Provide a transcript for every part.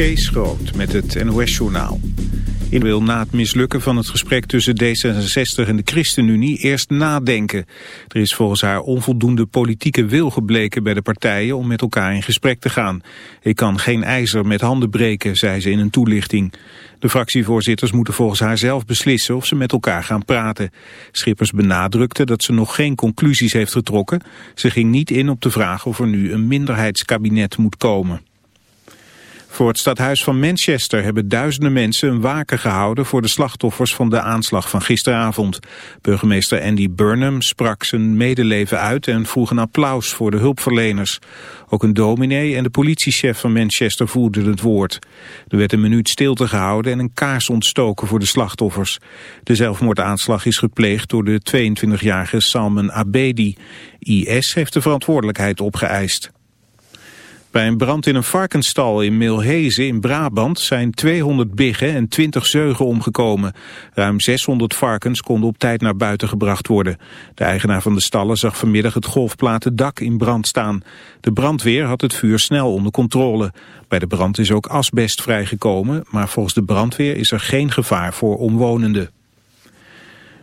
Kees Groot met het NOS-journaal. In wil na het mislukken van het gesprek tussen D66 en de ChristenUnie eerst nadenken. Er is volgens haar onvoldoende politieke wil gebleken bij de partijen om met elkaar in gesprek te gaan. Ik kan geen ijzer met handen breken, zei ze in een toelichting. De fractievoorzitters moeten volgens haar zelf beslissen of ze met elkaar gaan praten. Schippers benadrukte dat ze nog geen conclusies heeft getrokken. Ze ging niet in op de vraag of er nu een minderheidskabinet moet komen. Voor het stadhuis van Manchester hebben duizenden mensen een waken gehouden voor de slachtoffers van de aanslag van gisteravond. Burgemeester Andy Burnham sprak zijn medeleven uit en vroeg een applaus voor de hulpverleners. Ook een dominee en de politiechef van Manchester voerden het woord. Er werd een minuut stilte gehouden en een kaars ontstoken voor de slachtoffers. De zelfmoordaanslag is gepleegd door de 22-jarige Salman Abedi. IS heeft de verantwoordelijkheid opgeëist. Bij een brand in een varkensstal in Milhezen in Brabant zijn 200 biggen en 20 zeugen omgekomen. Ruim 600 varkens konden op tijd naar buiten gebracht worden. De eigenaar van de stallen zag vanmiddag het golfplaten dak in brand staan. De brandweer had het vuur snel onder controle. Bij de brand is ook asbest vrijgekomen, maar volgens de brandweer is er geen gevaar voor omwonenden.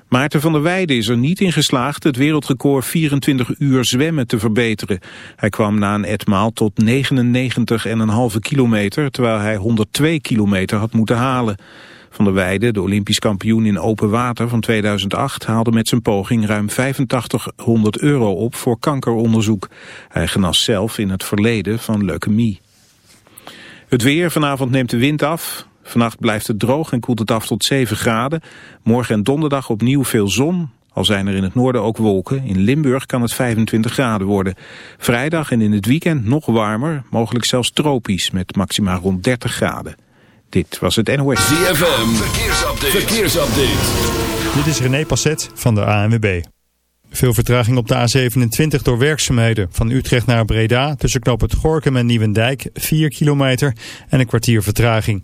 Maarten van der Weijden is er niet in geslaagd het wereldrecord 24 uur zwemmen te verbeteren. Hij kwam na een etmaal tot 99,5 kilometer, terwijl hij 102 kilometer had moeten halen. Van der Weijden, de Olympisch kampioen in open water van 2008, haalde met zijn poging ruim 8500 euro op voor kankeronderzoek. Hij genas zelf in het verleden van leukemie. Het weer, vanavond neemt de wind af. Vannacht blijft het droog en koelt het af tot 7 graden. Morgen en donderdag opnieuw veel zon. Al zijn er in het noorden ook wolken. In Limburg kan het 25 graden worden. Vrijdag en in het weekend nog warmer. Mogelijk zelfs tropisch met maxima rond 30 graden. Dit was het NOS. ZFM. Verkeersupdate. Verkeersupdate. Dit is René Passet van de ANWB. Veel vertraging op de A27 door werkzaamheden. Van Utrecht naar Breda tussen knop het Gorkum en Nieuwendijk 4 kilometer en een kwartier vertraging.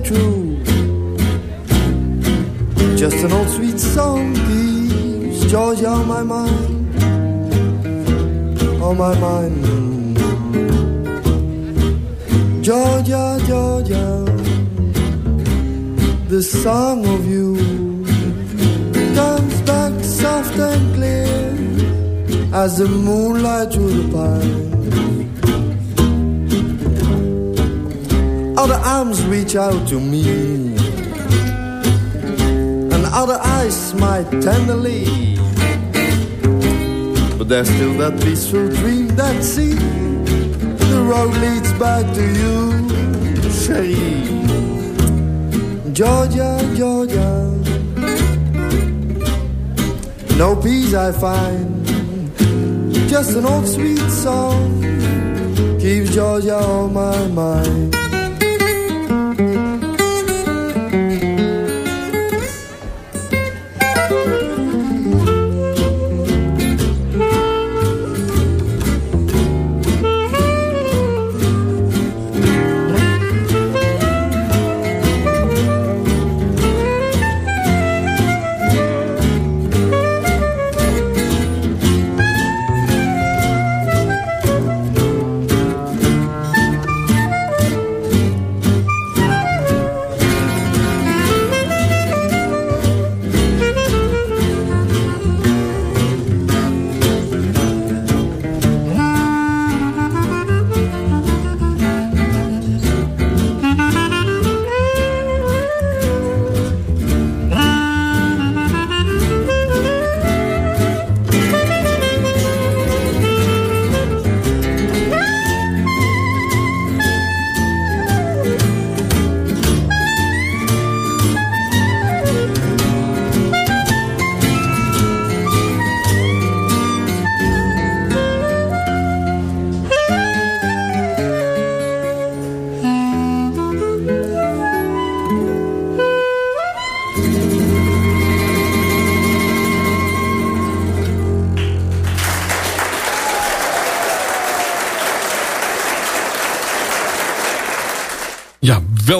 True. Just an old sweet song keeps Georgia on my mind, on my mind. Georgia, Georgia, the song of you comes back soft and clear as the moonlight through the pines. Out to me. And other eyes smile tenderly. But there's still that peaceful dream that see The road leads back to you, Cherie Georgia, Georgia. No peace I find. Just an old sweet song Keeps Georgia on my mind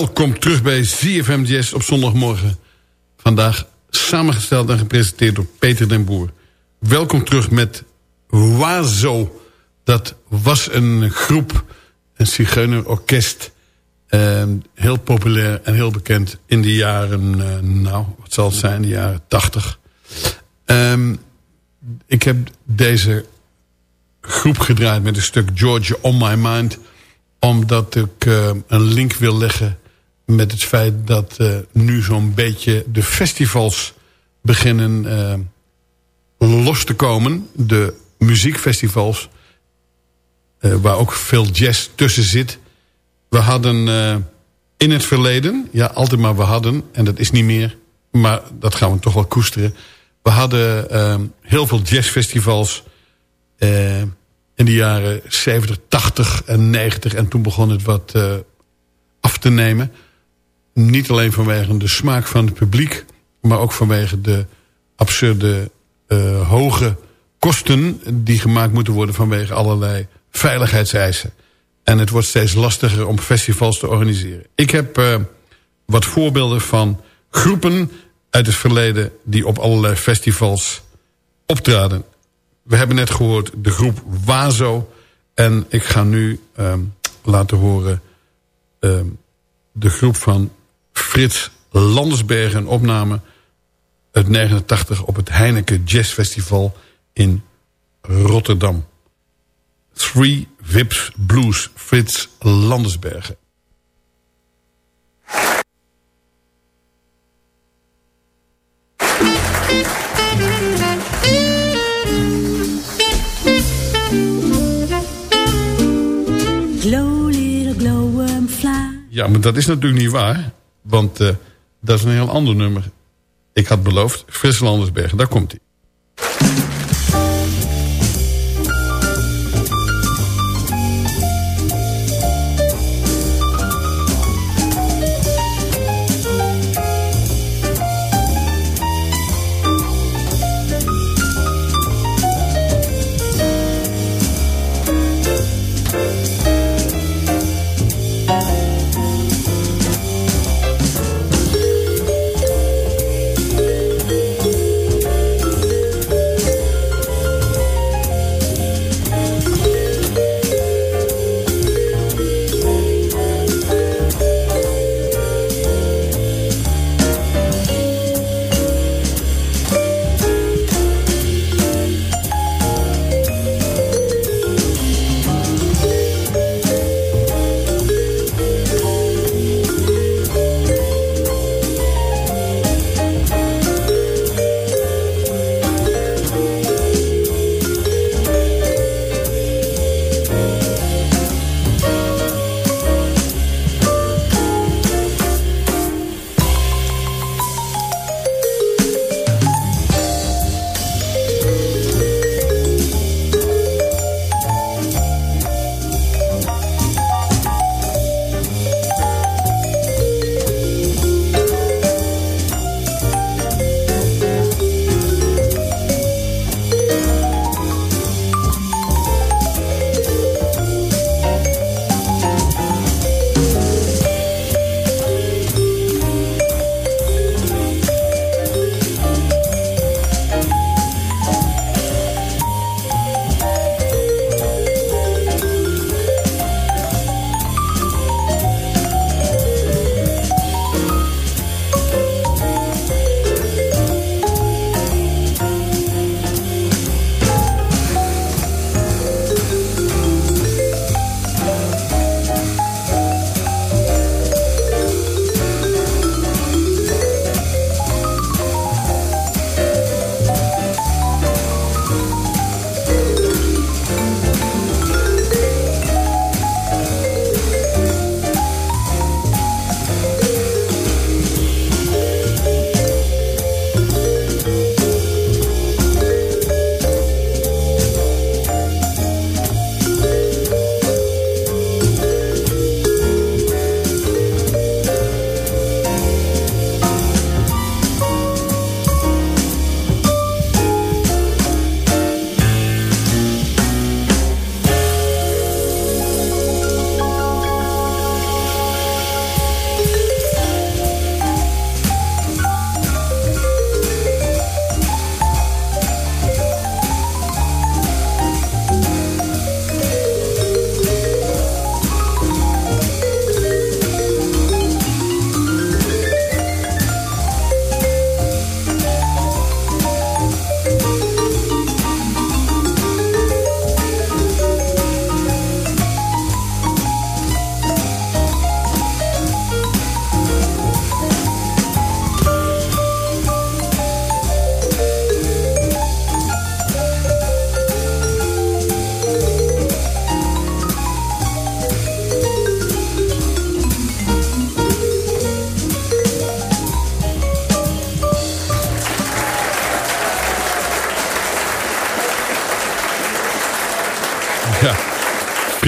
Welkom terug bij ZFM op zondagmorgen. Vandaag samengesteld en gepresenteerd door Peter den Boer. Welkom terug met Wazo. Dat was een groep, een zigeunerorkest... Uh, heel populair en heel bekend in de jaren... Uh, nou, wat zal het zijn, de jaren tachtig. Um, ik heb deze groep gedraaid met een stuk Georgia on My Mind... omdat ik uh, een link wil leggen met het feit dat uh, nu zo'n beetje de festivals beginnen uh, los te komen. De muziekfestivals, waar ook veel jazz tussen zit. We hadden in het verleden, ja altijd maar we hadden, en dat is niet meer... maar dat gaan we toch wel koesteren... We hadden uh, heel veel jazzfestivals in de jaren 70, 80 en 90. En toen begon het wat af te nemen. Niet alleen vanwege de smaak van het publiek... maar ook vanwege de absurde uh, hoge kosten... die gemaakt moeten worden vanwege allerlei veiligheidseisen. En het wordt steeds lastiger om festivals te organiseren. Ik heb uh, wat voorbeelden van groepen uit het verleden die op allerlei festivals optraden. We hebben net gehoord de groep Wazo. En ik ga nu um, laten horen um, de groep van Frits Landersbergen. Een opname uit 89 op het Heineken Jazz Festival in Rotterdam. Three Vips Blues, Frits Landersbergen. Ja, maar dat is natuurlijk niet waar. Want uh, dat is een heel ander nummer. Ik had beloofd, Frits Landersbergen, daar komt hij.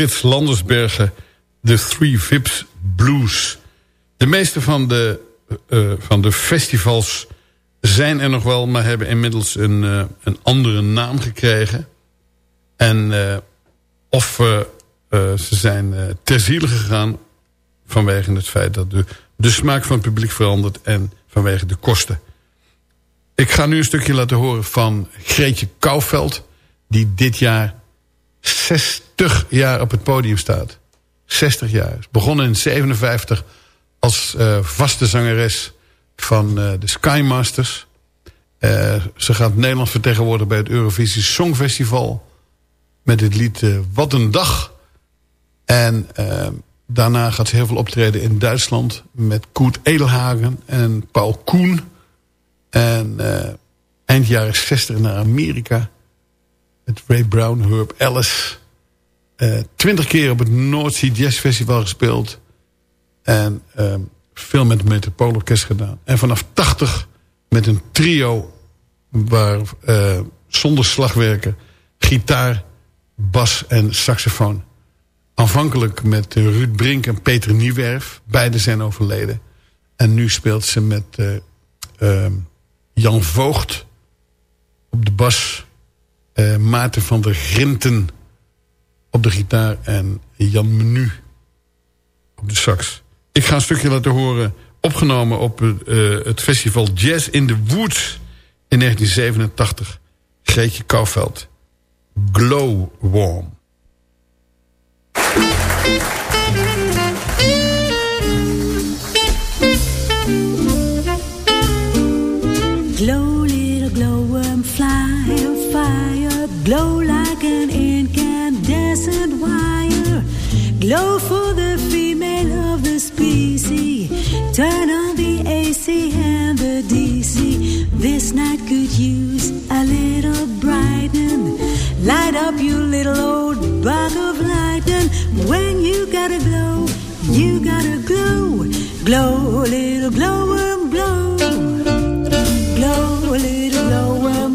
Frits Landersbergen, de Three Vips Blues. De meeste van de, uh, van de festivals zijn er nog wel... maar hebben inmiddels een, uh, een andere naam gekregen. En of ze zijn ter ziele gegaan... vanwege het feit dat de, de smaak van het publiek verandert... en vanwege de kosten. Ik ga nu een stukje laten horen van Greetje Kouwveld... die dit jaar 60 jaar op het podium staat. 60 jaar. Begonnen in 57 als uh, vaste zangeres van uh, de Skymasters. Uh, ze gaat Nederland vertegenwoordigen bij het Eurovisie Songfestival. Met het lied Wat een Dag. En daarna gaat ze heel veel optreden in Duitsland. Met Koert Edelhagen en Paul Koen. En eind jaren 60 naar Amerika. Met Ray Brown, Herb Ellis. Uh, twintig keer op het Sea Jazz Festival gespeeld. En uh, veel met het Metropoolorkest gedaan. En vanaf 80 met een trio waar uh, zonder slagwerken, gitaar, bas en saxofoon. Aanvankelijk met Ruud Brink en Peter Niewerf. Beiden zijn overleden. En nu speelt ze met uh, Jan Voogd op de bas. Maarten van der Grinten op de gitaar en Jan Menu op de sax. Ik ga een stukje laten horen, opgenomen op uh, het festival Jazz in the Woods in 1987. Greetje Kouwveld. Glow Turn on the AC and the DC. This night could use a little brightening. Light up your little old bug of lightning. When you gotta glow, you gotta glow. Glow, little glow. Glow, little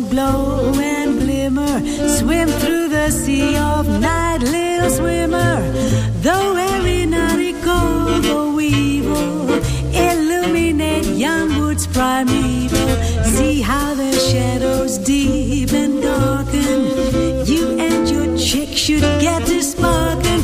glow and glimmer. Swim through the sea of night, little swimmer. Though primeval. See how the shadows deep and darken. You and your chick should get to sparking.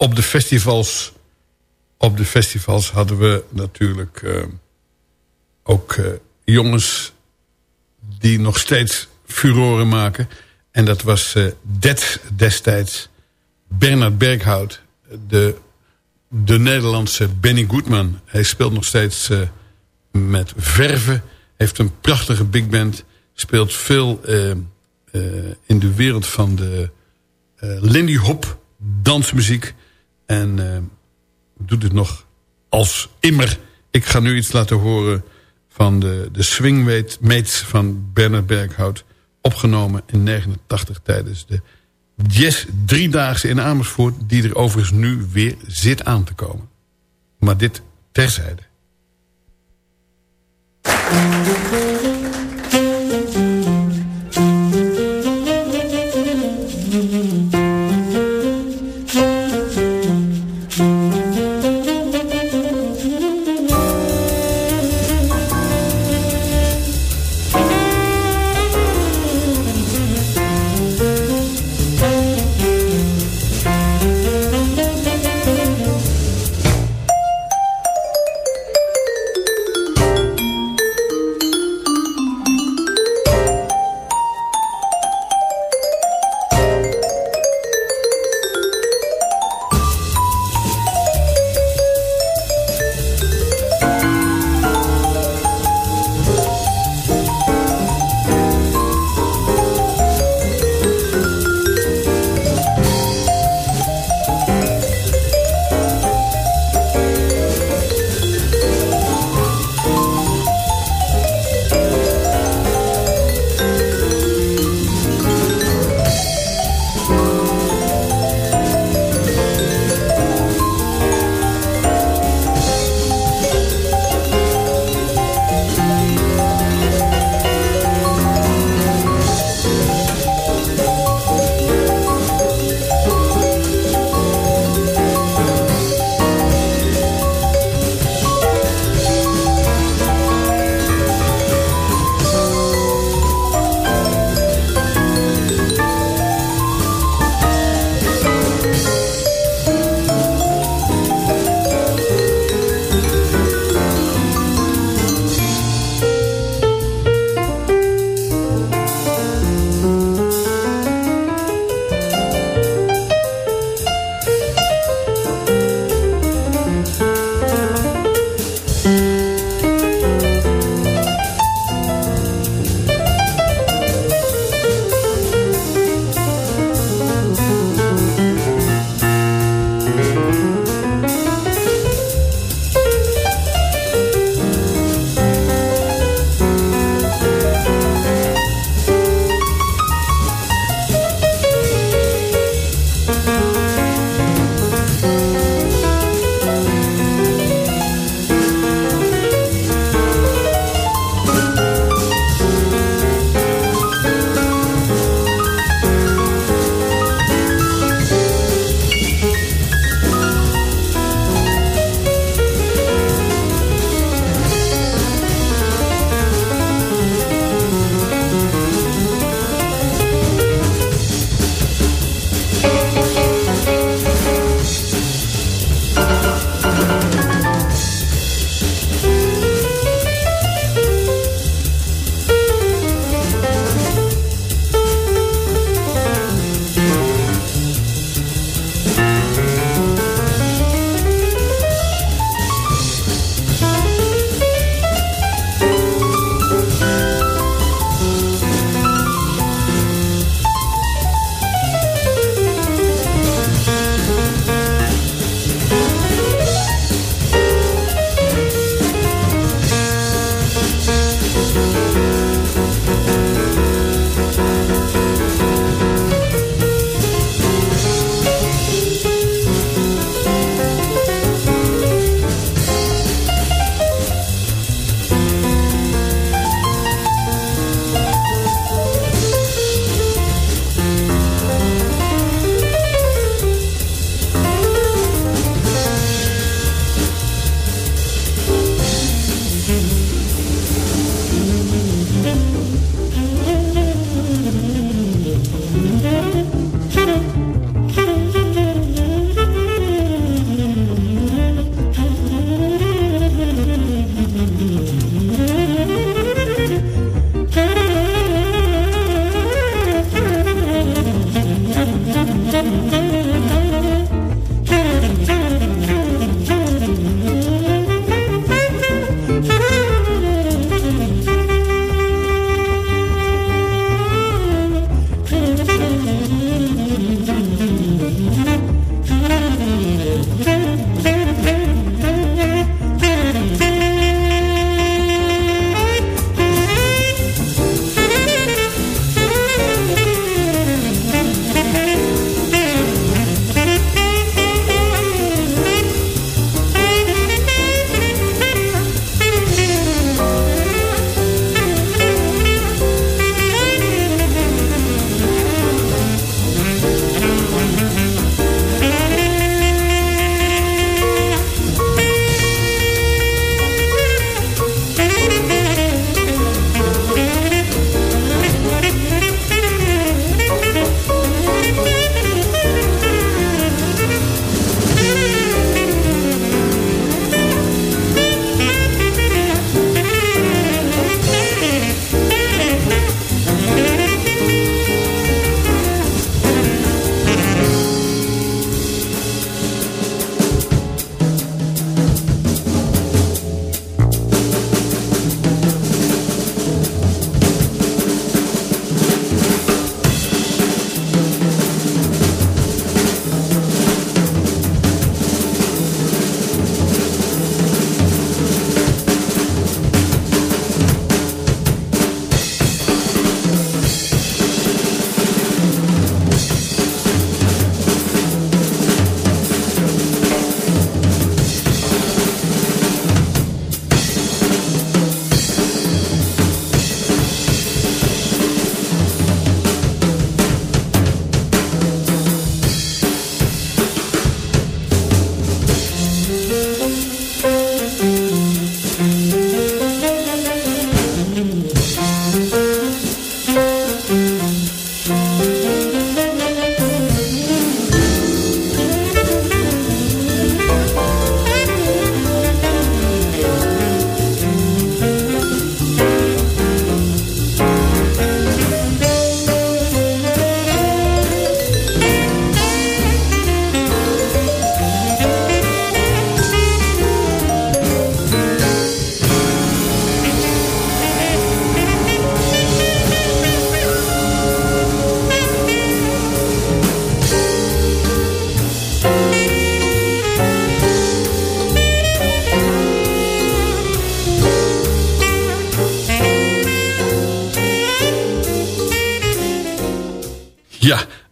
Op de festivals... Op de festivals hadden we natuurlijk uh, ook uh, jongens die nog steeds furoren maken. En dat was uh, destijds Bernard Berghout, de, de Nederlandse Benny Goodman. Hij speelt nog steeds met verven, heeft een prachtige big band... speelt veel in de wereld van de Lindy Hop dansmuziek... en doet het nog als immer. Ik ga nu iets laten horen van de, de swingmates van Bernard Berghout... opgenomen in 89 tijdens de Jazz Driedaagse in Amersfoort... die er overigens nu weer zit aan te komen. Maar dit terzijde.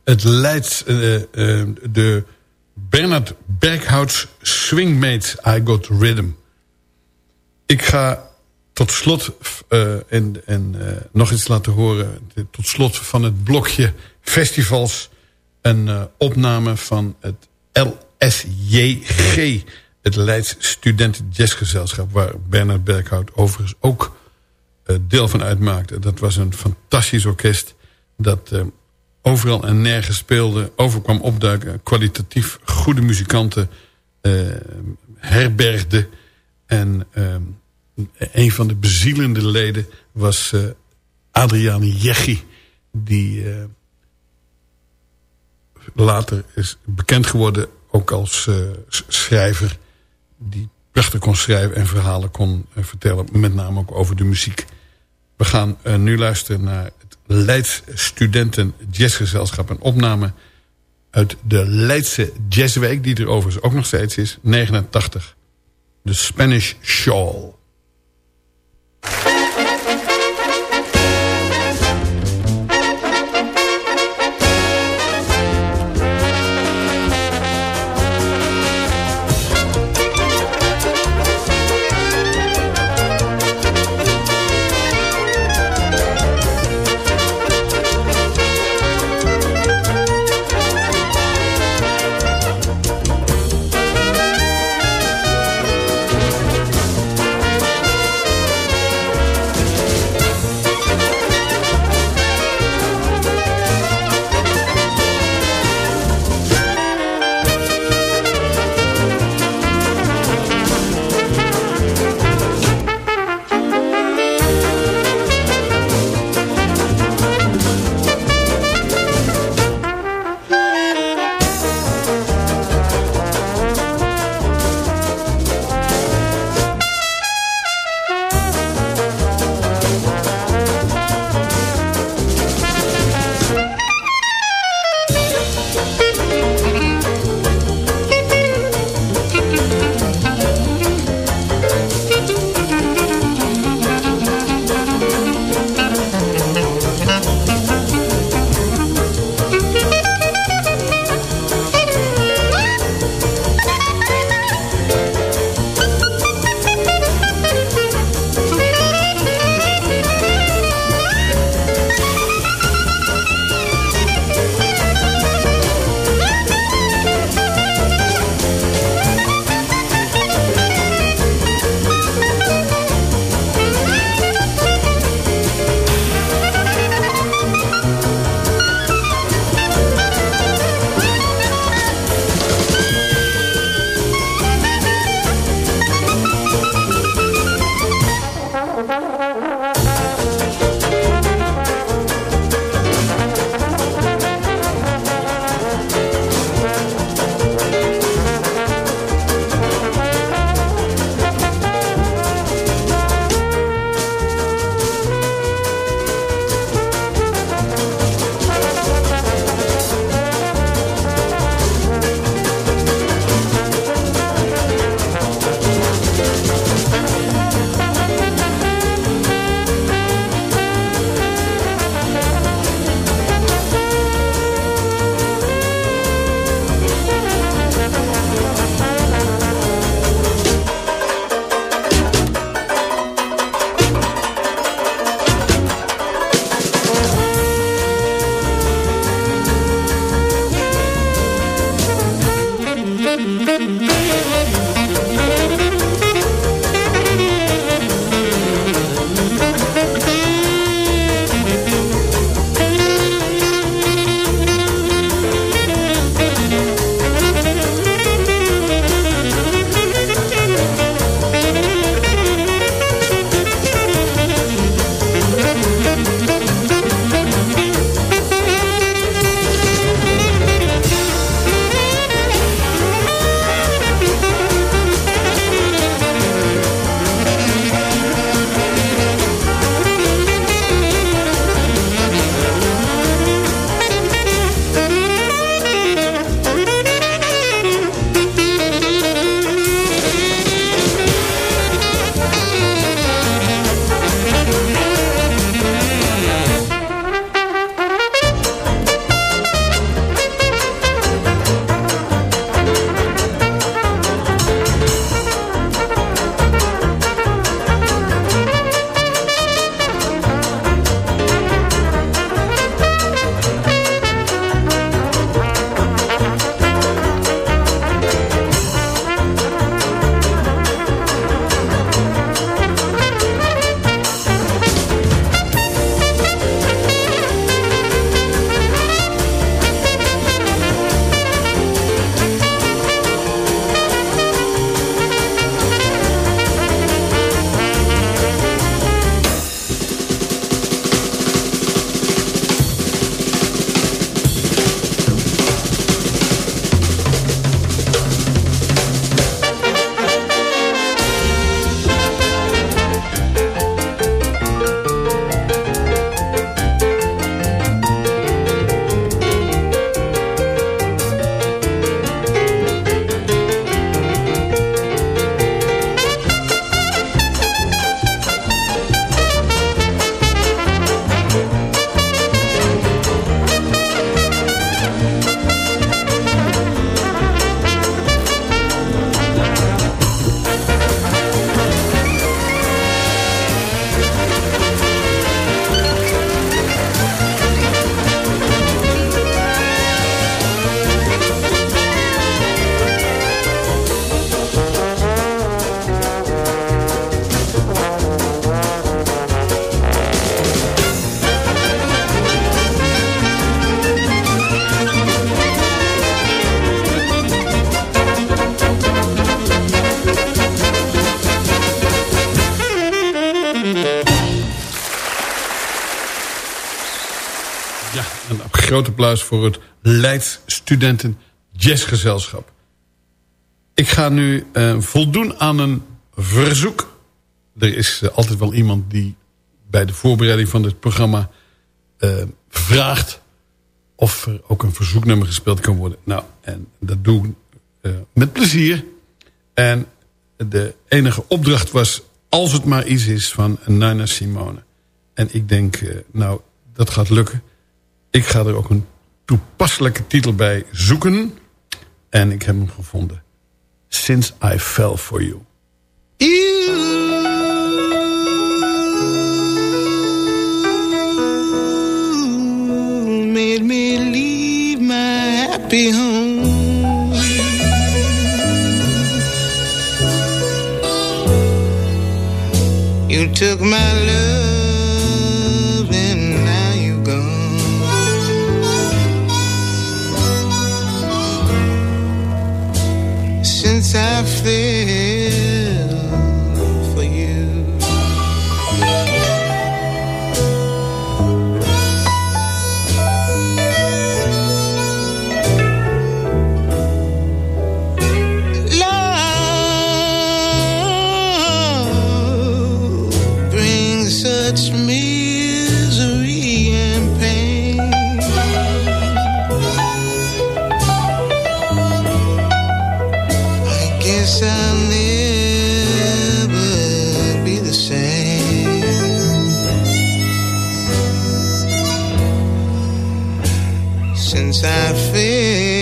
Het leidt uh, uh, de Bernard Berghouts Swingmates I Got Rhythm. Ik ga tot slot en, en nog iets laten horen. Tot slot van het blokje festivals. Een opname van het LSJG. Het Leids Studenten Jazzgezelschap. Waar Bernard Berghout overigens ook deel van uitmaakte. Dat was een fantastisch orkest. Dat overal en nergens speelde, overkwam opduiken... kwalitatief goede muzikanten uh, herbergde. En uh, een van de bezielende leden was uh, Adriane Jeggi... die later is bekend geworden ook als schrijver... die prachtig kon schrijven en verhalen kon vertellen. Met name ook over de muziek. We gaan nu luisteren naar Leids Studenten Jazzgezelschap. Een opname uit de Leidse Jazzweek, die er overigens ook nog steeds is, 89. De Spanish Shawl. Groot applaus voor het Leids Studenten Jazzgezelschap. Ik ga nu uh, voldoen aan een verzoek. Er is uh, altijd wel iemand die bij de voorbereiding van dit programma uh, vraagt of er ook een verzoeknummer gespeeld kan worden. Nou, en dat doe ik met plezier. En de enige opdracht was, als het maar iets is, van Nina Simone. En ik denk, nou, dat gaat lukken. Ik ga er ook een toepasselijke titel bij zoeken. En ik heb hem gevonden. Since I Fell For You. You made me leave my happy home You took my love Since I feel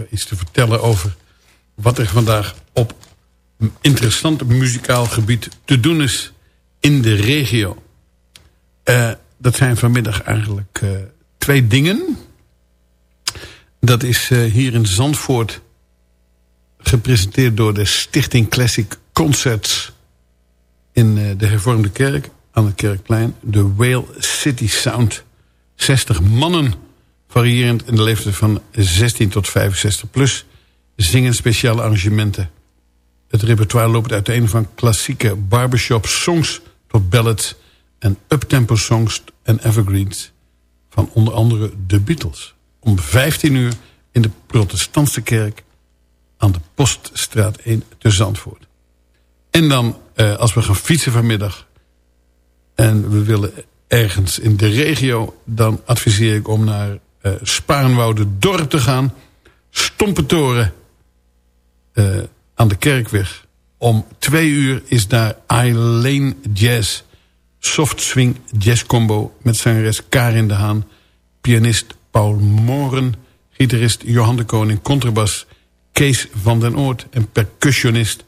even iets te vertellen over wat er vandaag op interessant muzikaal gebied te doen is in de regio. Eh, dat zijn vanmiddag eigenlijk eh, twee dingen. Dat is eh, hier in Zandvoort gepresenteerd door de Stichting Classic Concerts in de hervormde kerk aan het Kerkplein. De Whale City Sound. 60 mannen, variërend in de leeftijd van 16 tot 65 plus, zingen speciale arrangementen. Het repertoire loopt uiteen van klassieke barbershop songs tot ballads en uptempo songs en evergreens van onder andere de Beatles. Om 15 uur in de protestantse kerk aan de Poststraat 1 te Zandvoort. En dan, eh, als we gaan fietsen vanmiddag en we willen ergens in de regio... dan adviseer ik om naar eh Sparenwoude Dorp te gaan. Stompentoren eh, aan de Kerkweg. Om twee uur is daar Eileen Jazz. Soft swing jazz combo met zangeres Karin de Haan. Pianist Paul Moren. Gitarist Johan de Koning. Contrabas Kees van den Oort. En percussionist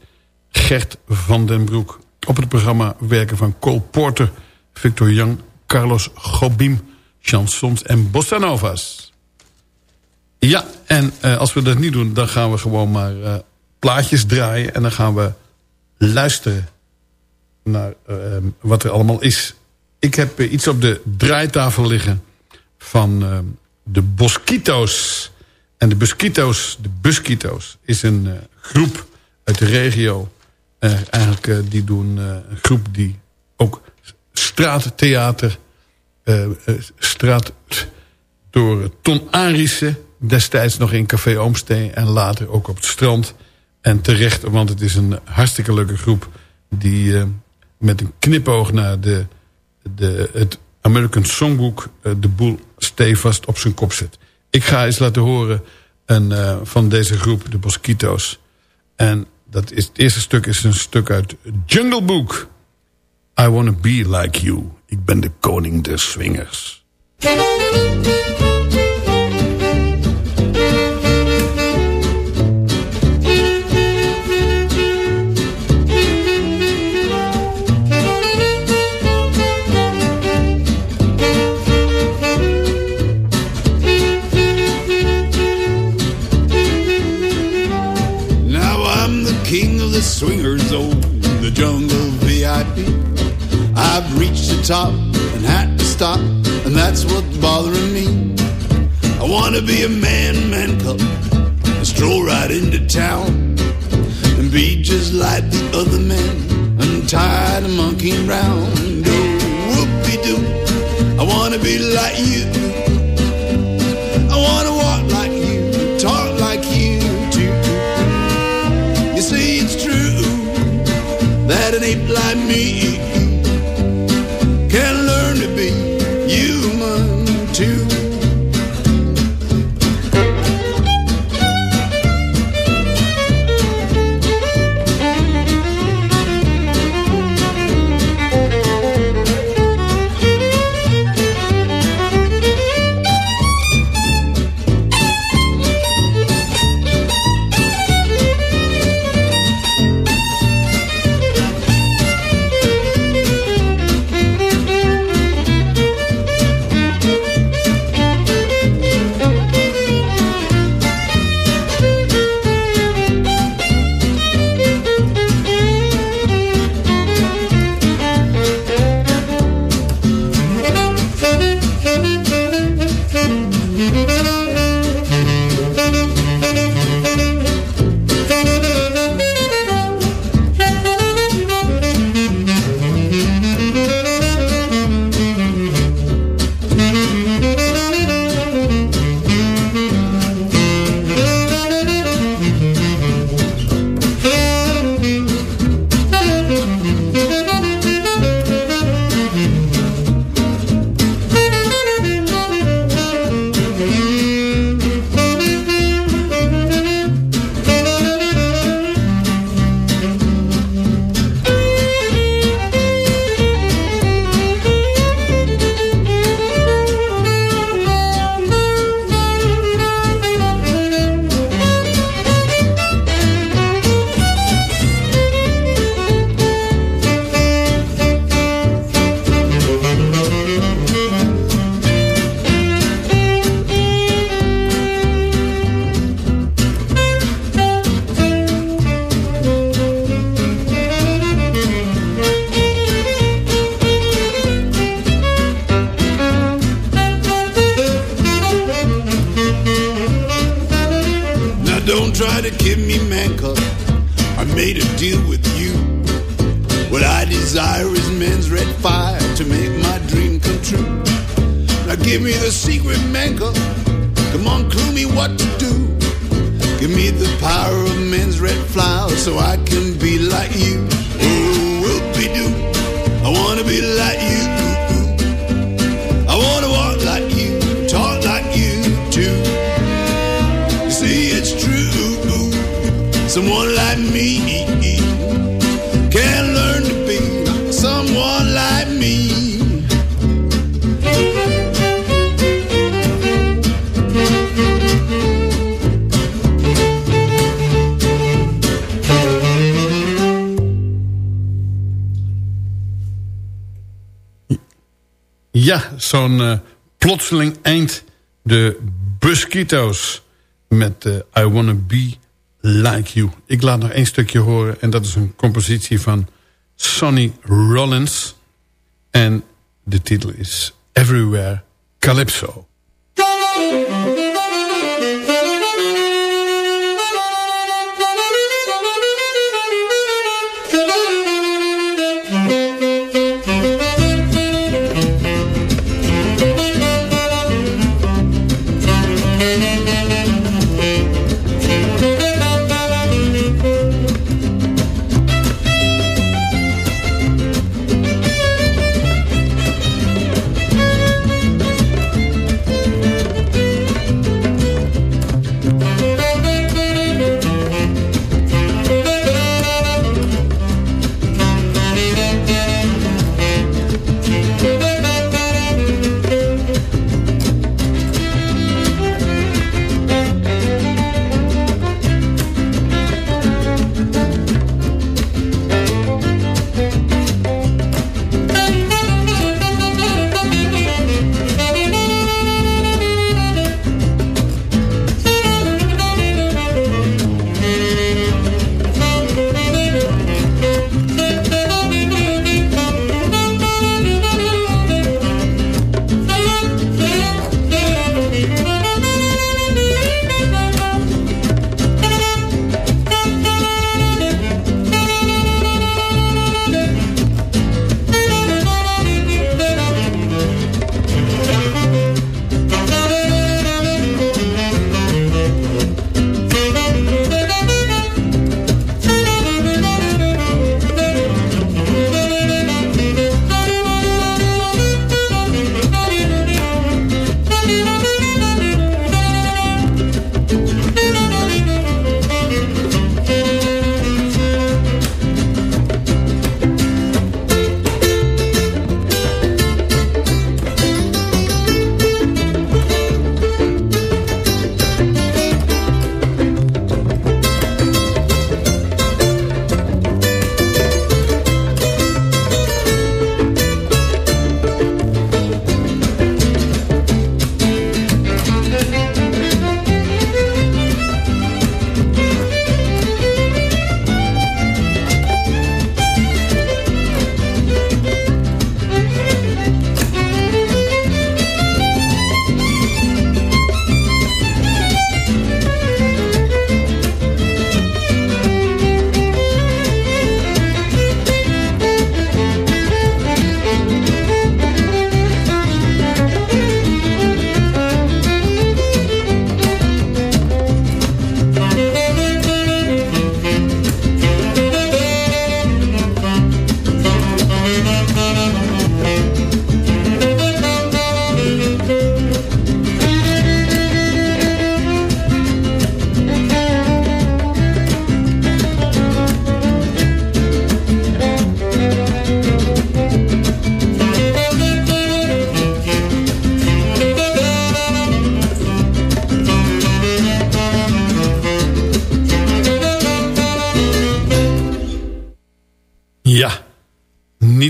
Gert van den Broek. Op het programma werken van Cole Porter... Victor Young, Carlos Gobim, chansons en bossa novas. Ja, en uh, als we dat niet doen, dan gaan we gewoon maar uh, plaatjes draaien. En dan gaan we luisteren naar uh, wat er allemaal is. Ik heb iets op de draaitafel liggen van de Bosquito's. En de Bosquito's, de Busquito's, is een groep uit de regio. eigenlijk, die doen een groep die ook straattheater... straat door Ton Arissen Destijds nog in Café Oomsteen en later ook op het strand. En terecht, want het is een hartstikke leuke groep... die uh, met een knipoog naar de, de, het American Songbook... De boel stevast op zijn kop zet. Ik ga eens laten horen een, van deze groep, de Mosquito's. En dat is, het eerste stuk is een stuk uit Jungle Book. I Wanna Be Like You. Ik ben de koning der swingers. Top and had to stop, and that's what's bothering me. I wanna be a man, man cub, and stroll right into town, and be just like the other men. I'm tired of monkeying round. Oh, whoopie doo, I wanna be like you. I wanna walk like you, talk like you too. You see, it's true that an ape like me give me the secret mangle. Come on, clue me what to do. Give me the power of men's red flowers so I can be like you. Ooh, whoopie doo. I wanna be like you. I wanna walk like you, talk like you too. You see, it's true. Someone like zo'n uh, plotseling eind. De Busquito's. met uh, I Wanna Be Like You. Ik laat nog één stukje horen en dat is een compositie van Sonny Rollins. En de titel is Everywhere Calypso.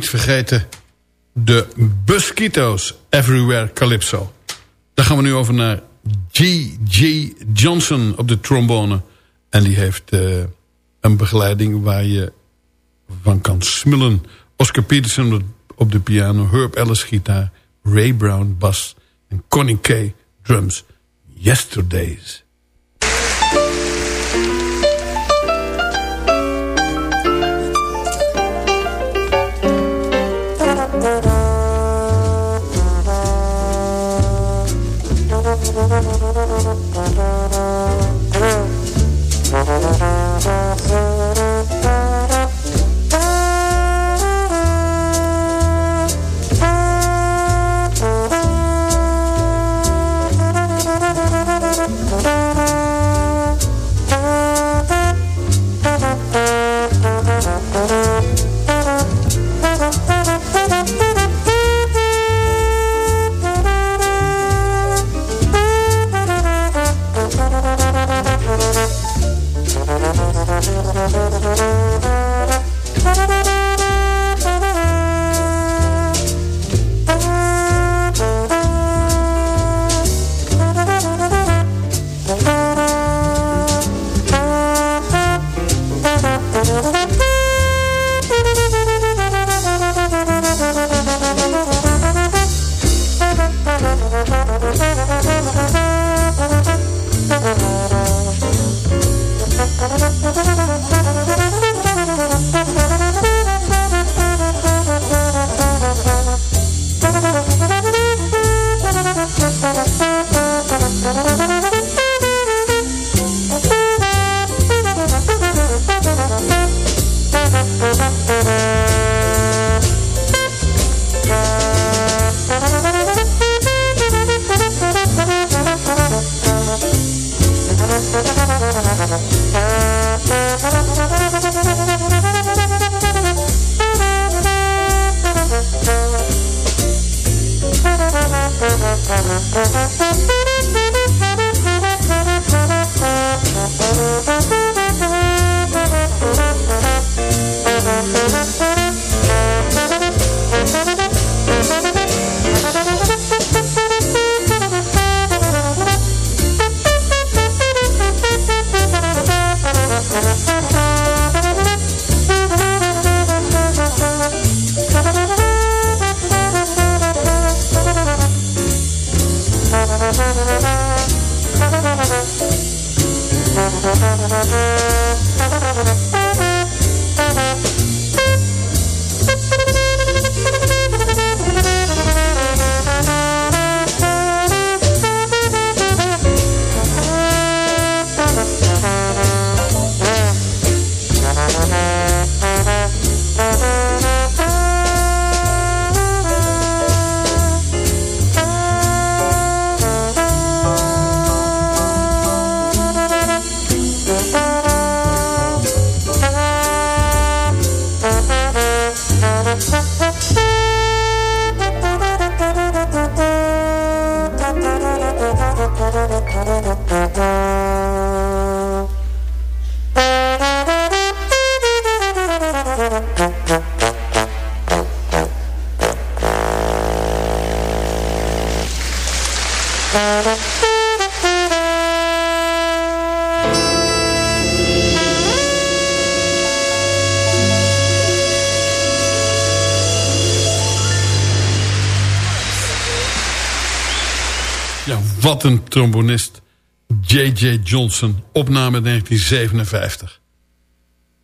Vergeten de Busquitos Everywhere Calypso. Dan gaan we nu over naar G.G. Johnson op de trombone. En die heeft uh, een begeleiding waar je van kan smullen. Oscar Peterson op de piano, Herb Ellis gitaar... Ray Brown bas en Connie Kay drums. Yesterdays. Trombonist. J.J. Johnson, opname 1957.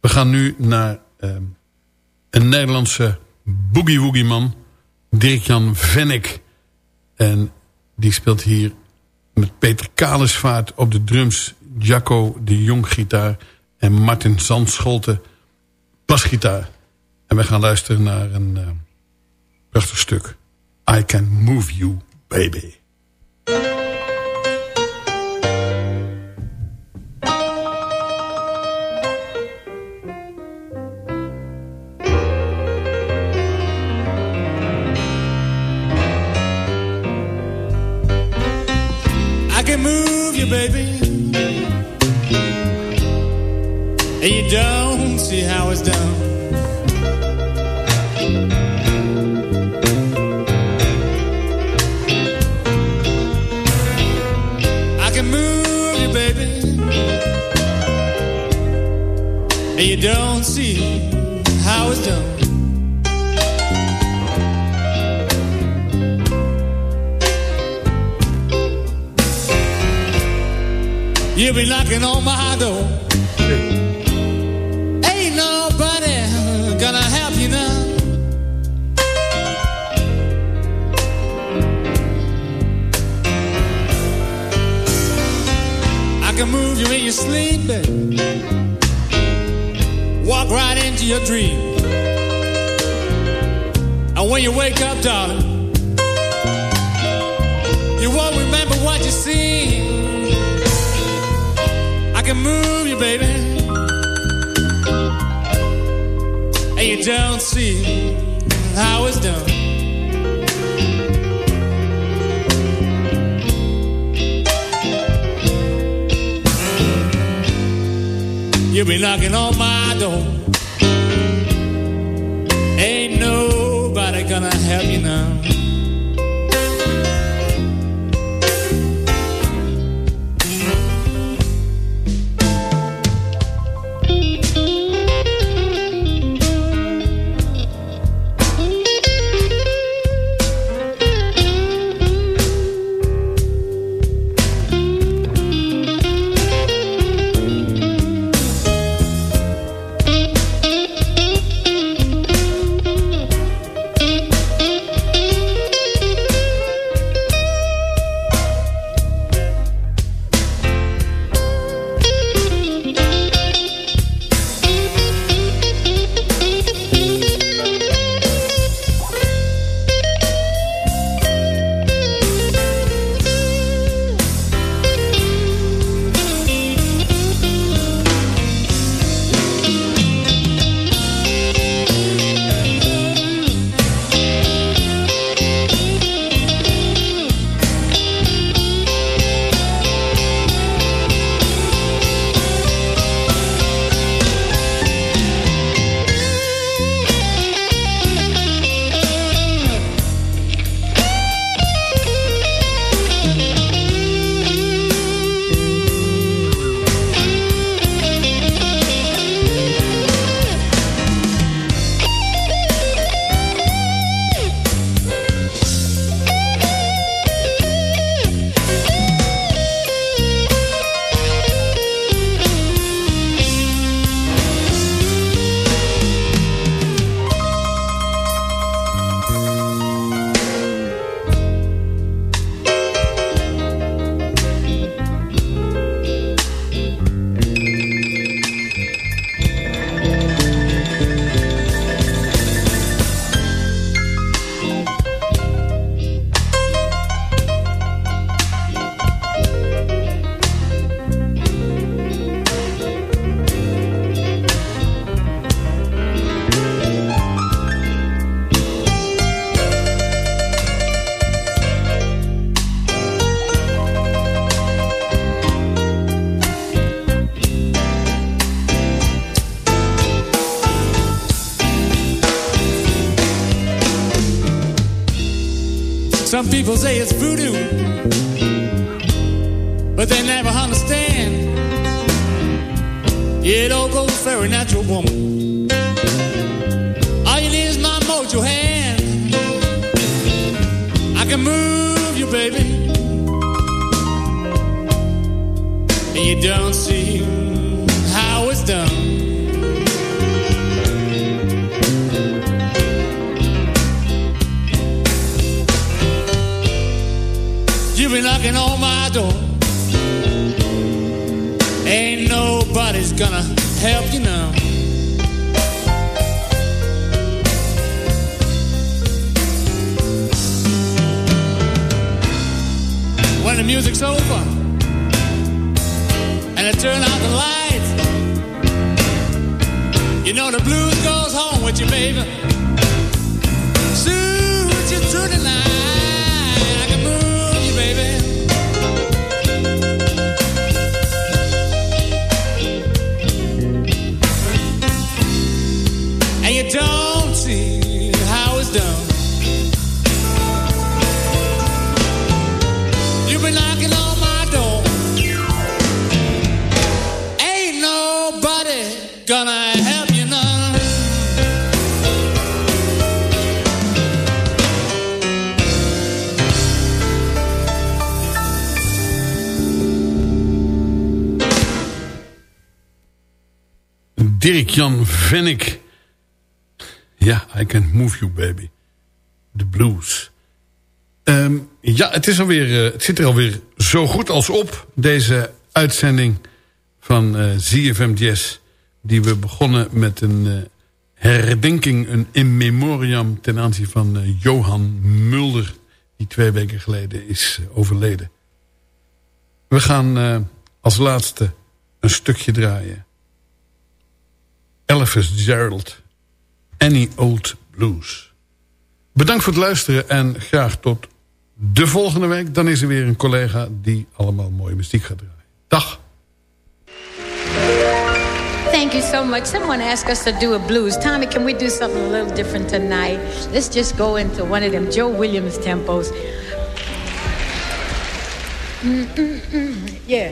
We gaan nu naar ehm, een Nederlandse boogie-woogie man. Dirk-Jan Vennik. En die speelt hier met Peter Kalesvaart op de drums. Jacco de Jong gitaar. En Martin Zandscholte basgitaar. En we gaan luisteren naar een uh, prachtig stuk. I Can Move You, Baby. Don't see how it's done. I can move you, baby. And you don't see how it's done. You'll be knocking on my door. Can move you in your sleep, baby. Walk right into your dream. And when you wake up, darling, you won't remember what you see. I can move you, baby. And you don't see how it's done. You'll be knocking on my door. Ain't nobody gonna help you now. Some people say it's voodoo, but they never understand. It all goes very natural, woman. All you need is my mojo hand. I can move you, baby. And you don't see how it's done. Knocking on my door. Ain't nobody's gonna help you now. When the music's over and I turn out the lights, you know the blues goes home with you, baby. Suit you through the night. Dirk-Jan Vennik. Ja, I can move you, baby. The blues. Ehm, ja, het, is alweer, eh, het zit er alweer zo goed als op. Deze uitzending van Jazz. Die we begonnen met een eh, herdenking, een in memoriam... ten aanzien van Johan Mulder. Die twee weken geleden is overleden. We gaan als laatste een stukje draaien. Elvis Gerald. Any Old Blues. Bedankt voor het luisteren en graag tot de volgende week. Dan is er weer een collega die allemaal mooie muziek gaat draaien. Dag. Thank you so much. Someone asked us to do a blues. Tommy, can we do something a little different tonight? Let's just go into one of them Joe Williams tempos. Mm-mm-mm. Yeah.